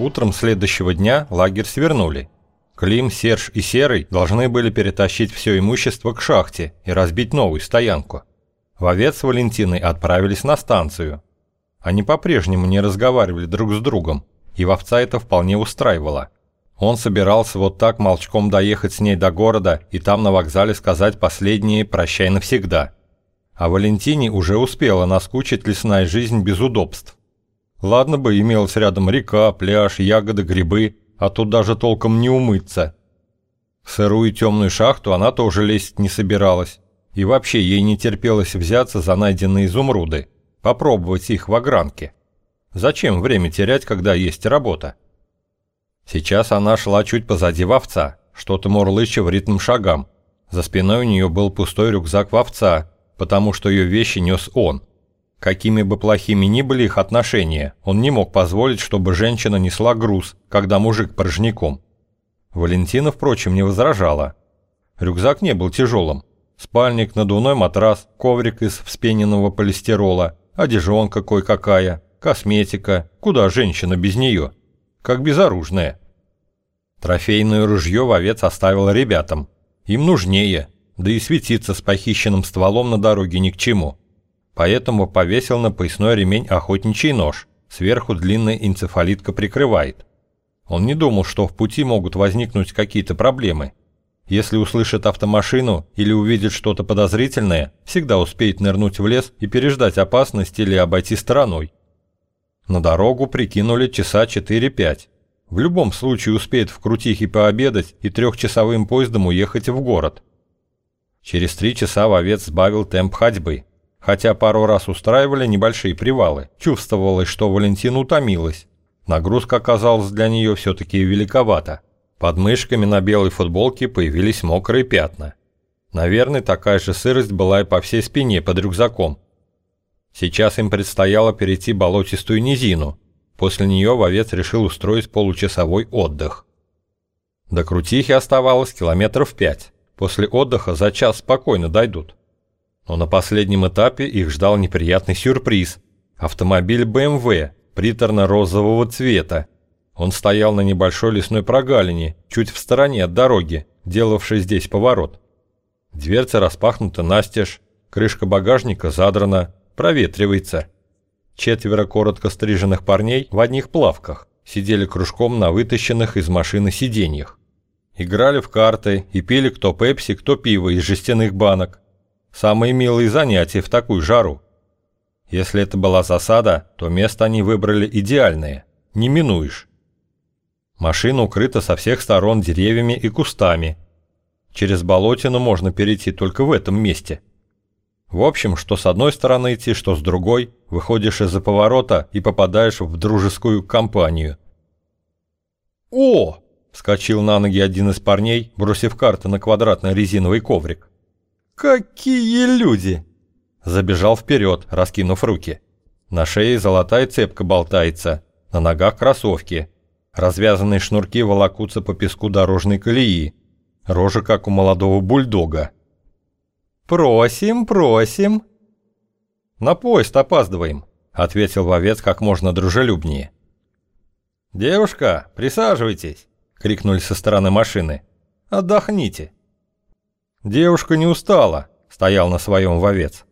Утром следующего дня лагерь свернули. Клим, Серж и Серый должны были перетащить все имущество к шахте и разбить новую стоянку. Вовец с Валентиной отправились на станцию. Они по-прежнему не разговаривали друг с другом, и вовца это вполне устраивало. Он собирался вот так молчком доехать с ней до города и там на вокзале сказать последние «прощай навсегда». А Валентине уже успела наскучить лесная жизнь без удобств. Ладно бы имелась рядом река, пляж, ягоды, грибы, а тут даже толком не умыться. В сырую темную шахту она тоже лезть не собиралась. И вообще ей не терпелось взяться за найденные изумруды, попробовать их в огранке. Зачем время терять, когда есть работа? Сейчас она шла чуть позади вовца, что-то мурлыча в ритм шагам. За спиной у нее был пустой рюкзак вовца, потому что ее вещи нес он – Какими бы плохими ни были их отношения, он не мог позволить, чтобы женщина несла груз, когда мужик порожняком. Валентина, впрочем, не возражала. Рюкзак не был тяжелым. Спальник, надувной матрас, коврик из вспененного полистирола, одежонка кое-какая, косметика. Куда женщина без нее? Как безоружная. Трофейное ружье вовец оставил ребятам. Им нужнее, да и светиться с похищенным стволом на дороге ни к чему поэтому повесил на поясной ремень охотничий нож, сверху длинная энцефалитка прикрывает. Он не думал, что в пути могут возникнуть какие-то проблемы. Если услышит автомашину или увидит что-то подозрительное, всегда успеет нырнуть в лес и переждать опасность или обойти стороной. На дорогу прикинули часа 4-5. В любом случае успеет в Крутихе пообедать и трехчасовым поездом уехать в город. Через три часа вовец сбавил темп ходьбы – Хотя пару раз устраивали небольшие привалы, чувствовалось, что Валентина утомилась. Нагрузка оказалась для нее все-таки великовата. Под мышками на белой футболке появились мокрые пятна. Наверное, такая же сырость была и по всей спине под рюкзаком. Сейчас им предстояло перейти болотистую низину. После нее вовец решил устроить получасовой отдых. До Крутихи оставалось километров пять. После отдыха за час спокойно дойдут. Но на последнем этапе их ждал неприятный сюрприз. Автомобиль BMW приторно-розового цвета. Он стоял на небольшой лесной прогалине, чуть в стороне от дороги, делавшей здесь поворот. Дверца распахнута настежь, крышка багажника задрана, проветривается. Четверо коротко стриженных парней в одних плавках сидели кружком на вытащенных из машины сиденьях. Играли в карты и пили кто пепси, кто пиво из жестяных банок. Самые милые занятия в такую жару. Если это была засада, то место они выбрали идеальное. Не минуешь. Машина укрыта со всех сторон деревьями и кустами. Через болотину можно перейти только в этом месте. В общем, что с одной стороны идти, что с другой, выходишь из-за поворота и попадаешь в дружескую компанию. «О!» – вскочил на ноги один из парней, бросив карты на квадратный резиновый коврик. «Какие люди!» Забежал вперед, раскинув руки. На шее золотая цепка болтается, на ногах кроссовки. Развязанные шнурки волокутся по песку дорожной колеи. Рожа, как у молодого бульдога. «Просим, просим!» «На поезд опаздываем», — ответил вовец как можно дружелюбнее. «Девушка, присаживайтесь!» — крикнули со стороны машины. «Отдохните!» Девушка не устала, стоял на своем вовец.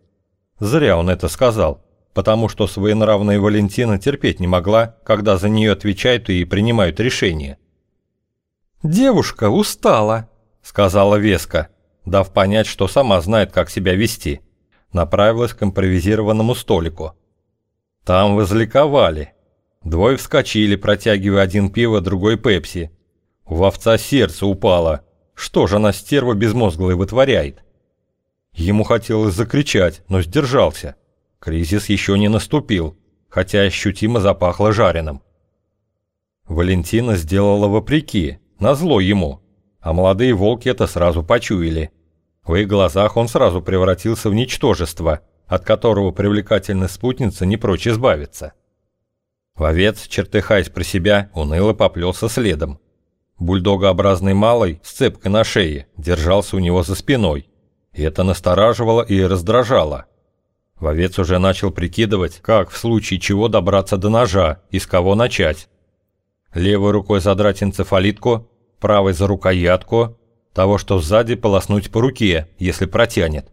Зря он это сказал, потому что своенравная Валентина терпеть не могла, когда за нее отвечают и принимают решения. «Девушка устала», — сказала Веска, дав понять, что сама знает, как себя вести. Направилась к импровизированному столику. Там возликовали. Двое вскочили, протягивая один пиво, другой пепси. У вовца сердце упало — что же она стерва безмозглая вытворяет? Ему хотелось закричать, но сдержался. Кризис еще не наступил, хотя ощутимо запахло жареным. Валентина сделала вопреки, назло ему, а молодые волки это сразу почуяли. В их глазах он сразу превратился в ничтожество, от которого привлекательная спутница не прочь избавиться. Вовец, чертыхаясь про себя, уныло поплелся следом. Бульдогообразный малый с цепкой на шее держался у него за спиной. И это настораживало и раздражало. Вовец уже начал прикидывать, как в случае чего добраться до ножа и с кого начать. Левой рукой задрать энцефалитку, правой за рукоятку, того, что сзади полоснуть по руке, если протянет.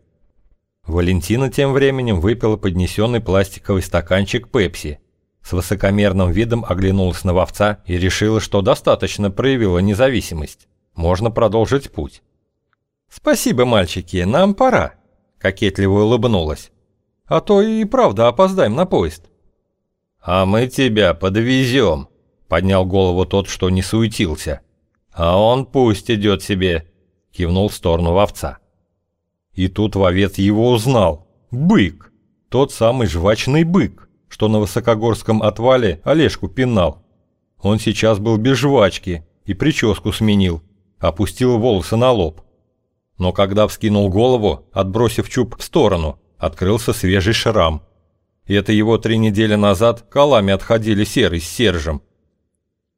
Валентина тем временем выпила поднесенный пластиковый стаканчик пепси. С высокомерным видом оглянулась на вовца и решила, что достаточно проявила независимость. Можно продолжить путь. «Спасибо, мальчики, нам пора», — кокетливо улыбнулась. «А то и правда опоздаем на поезд». «А мы тебя подвезем», — поднял голову тот, что не суетился. «А он пусть идет себе», — кивнул в сторону вовца. И тут вовец его узнал. Бык. Тот самый жвачный бык, что на высокогорском отвале Олежку пинал. Он сейчас был без жвачки и прическу сменил, опустил волосы на лоб. Но когда вскинул голову, отбросив чуб в сторону, открылся свежий шрам. И это его три недели назад колами отходили серый с Сержем.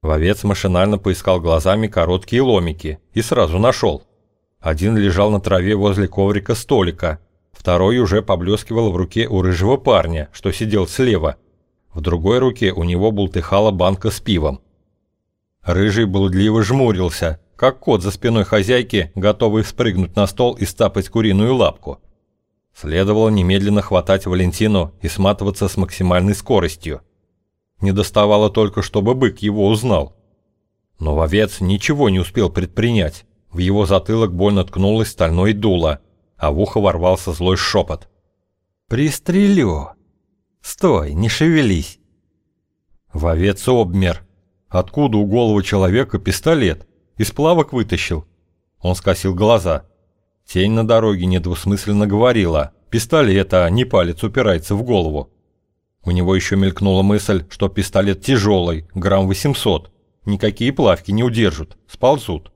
Вовец машинально поискал глазами короткие ломики и сразу нашел. Один лежал на траве возле коврика столика, второй уже поблескивал в руке у рыжего парня, что сидел слева. В другой руке у него бултыхала банка с пивом. Рыжий блудливо жмурился, как кот за спиной хозяйки, готовый спрыгнуть на стол и стапать куриную лапку. Следовало немедленно хватать Валентину и сматываться с максимальной скоростью. Не доставало только, чтобы бык его узнал. Но вовец ничего не успел предпринять. В его затылок больно ткнулось стальное дуло, а в ухо ворвался злой шепот. «Пристрелю! Стой, не шевелись!» Вовец обмер. Откуда у головы человека пистолет? Из плавок вытащил. Он скосил глаза. Тень на дороге недвусмысленно говорила. Пистолет, а не палец упирается в голову. У него еще мелькнула мысль, что пистолет тяжелый, грамм 800. Никакие плавки не удержат, сползут.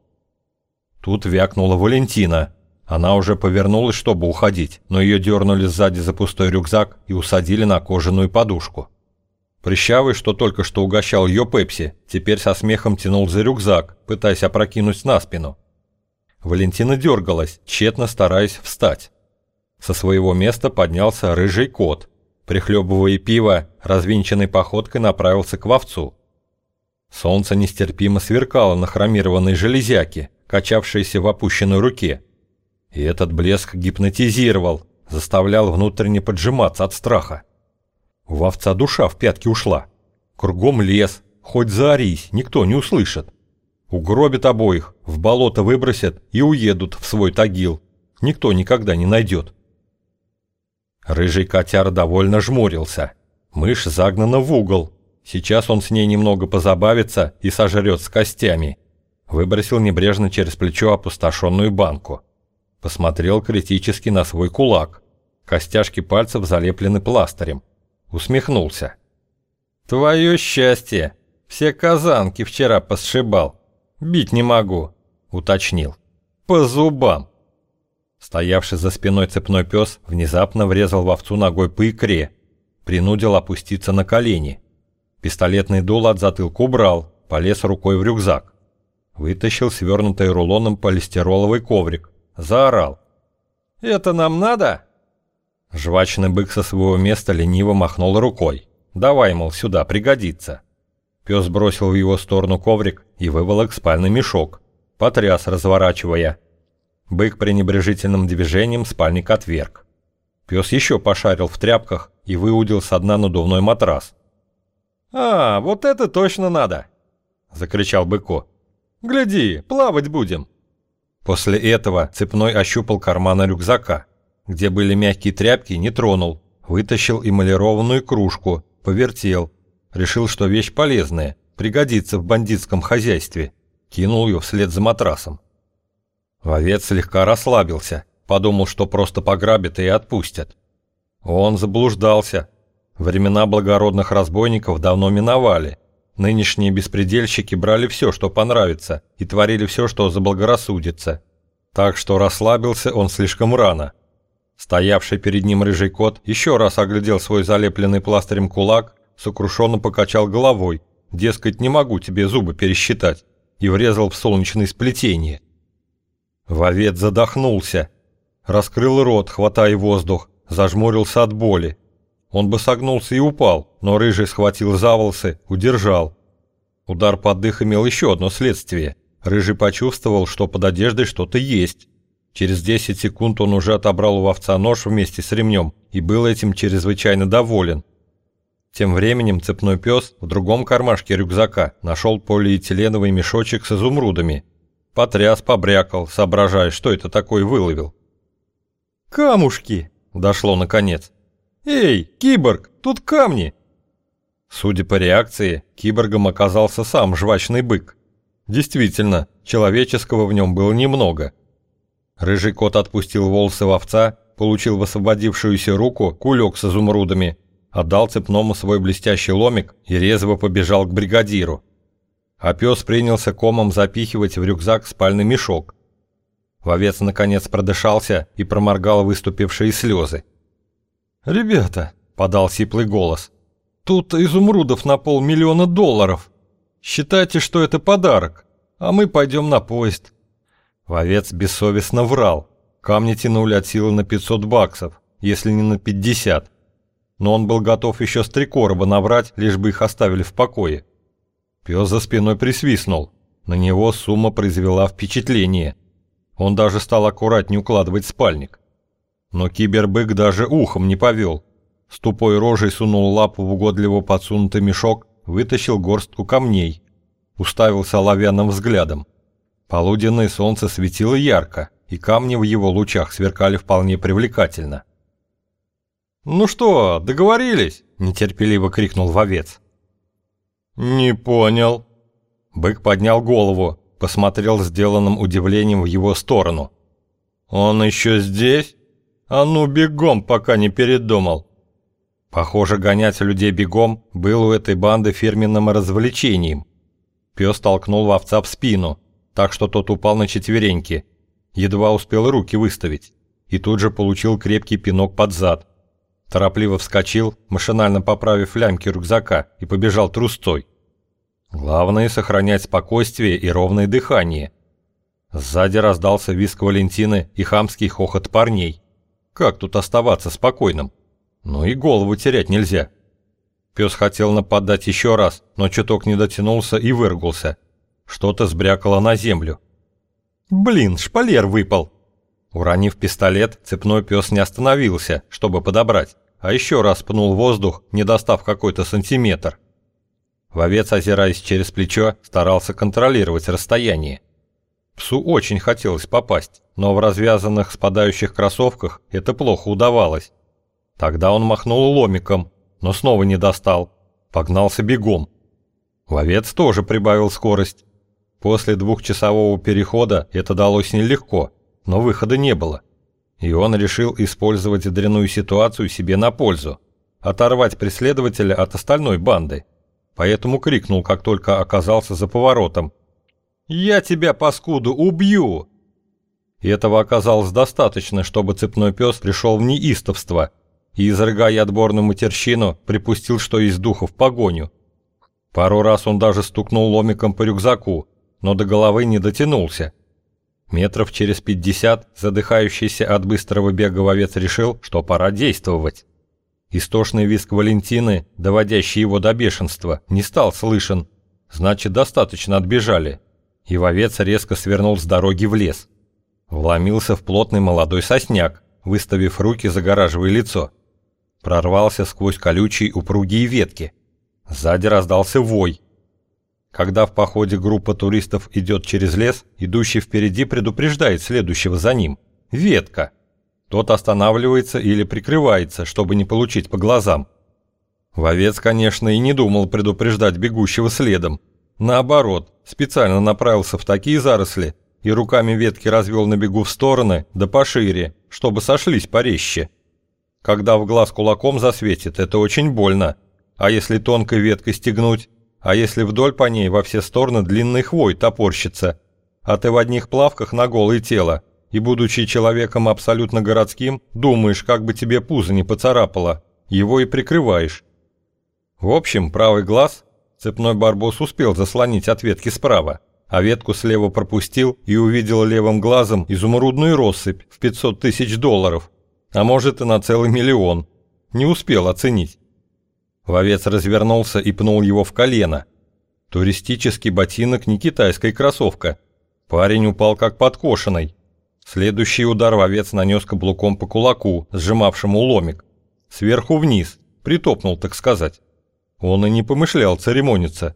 Тут вякнула Валентина. Она уже повернулась, чтобы уходить, но ее дернули сзади за пустой рюкзак и усадили на кожаную подушку. Прыщавый, что только что угощал ее пепси, теперь со смехом тянул за рюкзак, пытаясь опрокинуть на спину. Валентина дергалась, тщетно стараясь встать. Со своего места поднялся рыжий кот. Прихлебывая пиво, развинченной походкой направился к вовцу. Солнце нестерпимо сверкало на хромированной железяке, качавшейся в опущенной руке. И этот блеск гипнотизировал, заставлял внутренне поджиматься от страха. У вовца душа в пятки ушла. Кругом лес, хоть заорись, никто не услышит. Угробят обоих, в болото выбросят и уедут в свой тагил. Никто никогда не найдет. Рыжий котяр довольно жмурился. Мышь загнана в угол. Сейчас он с ней немного позабавится и сожрет с костями. Выбросил небрежно через плечо опустошенную банку. Посмотрел критически на свой кулак. Костяшки пальцев залеплены пластырем. Усмехнулся. «Твое счастье! Все казанки вчера посшибал. Бить не могу», — уточнил. «По зубам!» Стоявший за спиной цепной пес внезапно врезал в овцу ногой по икре. Принудил опуститься на колени. Пистолетный дул от затылка убрал, полез рукой в рюкзак. Вытащил свернутый рулоном полистироловый коврик. Заорал. «Это нам надо?» Жвачный бык со своего места лениво махнул рукой. «Давай, мол, сюда, пригодится». Пес бросил в его сторону коврик и выволок спальный мешок. Потряс, разворачивая. Бык пренебрежительным движением спальник отверг. Пес еще пошарил в тряпках и выудил со дна надувной матрас. «А, вот это точно надо!» – закричал Быко. Гляди, плавать будем!» После этого Цепной ощупал карманы рюкзака. Где были мягкие тряпки, не тронул. Вытащил эмалированную кружку, повертел. Решил, что вещь полезная, пригодится в бандитском хозяйстве. Кинул ее вслед за матрасом. Вовец слегка расслабился, подумал, что просто пограбят и отпустят. Он заблуждался. Времена благородных разбойников давно миновали. Нынешние беспредельщики брали все, что понравится, и творили все, что заблагорассудится. Так что расслабился он слишком рано. Стоявший перед ним рыжий кот еще раз оглядел свой залепленный пластырем кулак, сокрушенно покачал головой, дескать, не могу тебе зубы пересчитать, и врезал в солнечное сплетение. Вовец задохнулся, раскрыл рот, хватая воздух, зажмурился от боли. Он бы согнулся и упал, но рыжий схватил за волосы, удержал. Удар под дых имел еще одно следствие. Рыжий почувствовал, что под одеждой что-то есть. Через 10 секунд он уже отобрал у овца нож вместе с ремнем и был этим чрезвычайно доволен. Тем временем цепной пес в другом кармашке рюкзака нашел полиэтиленовый мешочек с изумрудами. Потряс, побрякал, соображая, что это такое выловил. «Камушки!» – дошло наконец. «Эй, киборг, тут камни!» Судя по реакции, киборгом оказался сам жвачный бык. Действительно, человеческого в нем было немного. Рыжий кот отпустил волосы овца, получил в освободившуюся руку кулек с изумрудами отдал цепному свой блестящий ломик и резво побежал к бригадиру. А пес принялся комом запихивать в рюкзак спальный мешок. Вовец наконец продышался и проморгал выступившие слезы. «Ребята», — подал сиплый голос, — «тут изумрудов на полмиллиона долларов. Считайте, что это подарок, а мы пойдем на поезд». Вовец бессовестно врал. Камни тянули от силы на 500 баксов, если не на 50 но он был готов еще с три короба набрать, лишь бы их оставили в покое. Пес за спиной присвистнул. На него сумма произвела впечатление. Он даже стал аккуратнее укладывать спальник. Но кибербык даже ухом не повел. С тупой рожей сунул лапу в угодливо подсунутый мешок, вытащил горстку камней. Уставился оловянным взглядом. Полуденное солнце светило ярко, и камни в его лучах сверкали вполне привлекательно. «Ну что, договорились?» – нетерпеливо крикнул вовец. «Не понял». Бык поднял голову, посмотрел сделанным удивлением в его сторону. «Он еще здесь? А ну бегом, пока не передумал». Похоже, гонять людей бегом было у этой банды фирменным развлечением. Пес толкнул овца в спину, так что тот упал на четвереньки. Едва успел руки выставить. И тут же получил крепкий пинок под зад. Торопливо вскочил, машинально поправив лямки рюкзака, и побежал трустой. Главное – сохранять спокойствие и ровное дыхание. Сзади раздался виск Валентины и хамский хохот парней. Как тут оставаться спокойным? Ну и голову терять нельзя. Пес хотел нападать еще раз, но чуток не дотянулся и выргулся. Что-то сбрякало на землю. «Блин, шпалер выпал!» Уронив пистолет, цепной пес не остановился, чтобы подобрать а еще раз пнул воздух, не достав какой-то сантиметр. Вовец, озираясь через плечо, старался контролировать расстояние. Псу очень хотелось попасть, но в развязанных спадающих кроссовках это плохо удавалось. Тогда он махнул ломиком, но снова не достал. Погнался бегом. Вовец тоже прибавил скорость. После двухчасового перехода это далось нелегко, но выхода не было. И он решил использовать дрянную ситуацию себе на пользу, оторвать преследователя от остальной банды. Поэтому крикнул, как только оказался за поворотом. «Я тебя, паскуду, убью!» И этого оказалось достаточно, чтобы цепной пес пришел в неистовство и, изрыгая отборную матерщину, припустил, что из духа в погоню. Пару раз он даже стукнул ломиком по рюкзаку, но до головы не дотянулся. Метров через пятьдесят задыхающийся от быстрого бега вовец решил, что пора действовать. Истошный визг Валентины, доводящий его до бешенства, не стал слышен. Значит, достаточно отбежали. И вовец резко свернул с дороги в лес. Вломился в плотный молодой сосняк, выставив руки, загораживая лицо. Прорвался сквозь колючие упругие ветки. Сзади раздался вой. Когда в походе группа туристов идет через лес, идущий впереди предупреждает следующего за ним. Ветка. Тот останавливается или прикрывается, чтобы не получить по глазам. Вовец, конечно, и не думал предупреждать бегущего следом. Наоборот, специально направился в такие заросли и руками ветки развел на бегу в стороны, да пошире, чтобы сошлись порезче. Когда в глаз кулаком засветит, это очень больно. А если тонкой веткой стегнуть, а если вдоль по ней во все стороны длинный хвой топорщится, а ты в одних плавках на голое тело, и, будучи человеком абсолютно городским, думаешь, как бы тебе пузо не поцарапало, его и прикрываешь. В общем, правый глаз цепной барбос успел заслонить от ветки справа, а ветку слева пропустил и увидел левым глазом изумрудную россыпь в 500 тысяч долларов, а может и на целый миллион. Не успел оценить. Вовец развернулся и пнул его в колено. Туристический ботинок не китайская кроссовка. Парень упал как подкошенный. Следующий удар вовец нанес каблуком по кулаку, сжимавшему ломик. Сверху вниз, притопнул, так сказать. Он и не помышлял церемониться.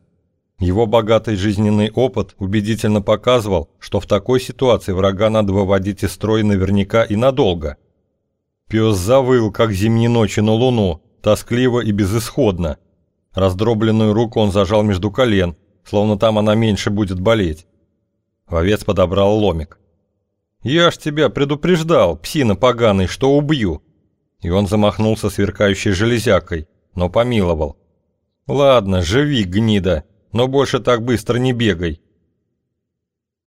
Его богатый жизненный опыт убедительно показывал, что в такой ситуации врага надо выводить из строя наверняка и надолго. Пес завыл, как зимней ночи на луну, тоскливо и безысходно. Раздробленную руку он зажал между колен, словно там она меньше будет болеть. Вовец подобрал ломик. «Я ж тебя предупреждал, псина поганый, что убью!» И он замахнулся сверкающей железякой, но помиловал. «Ладно, живи, гнида, но больше так быстро не бегай.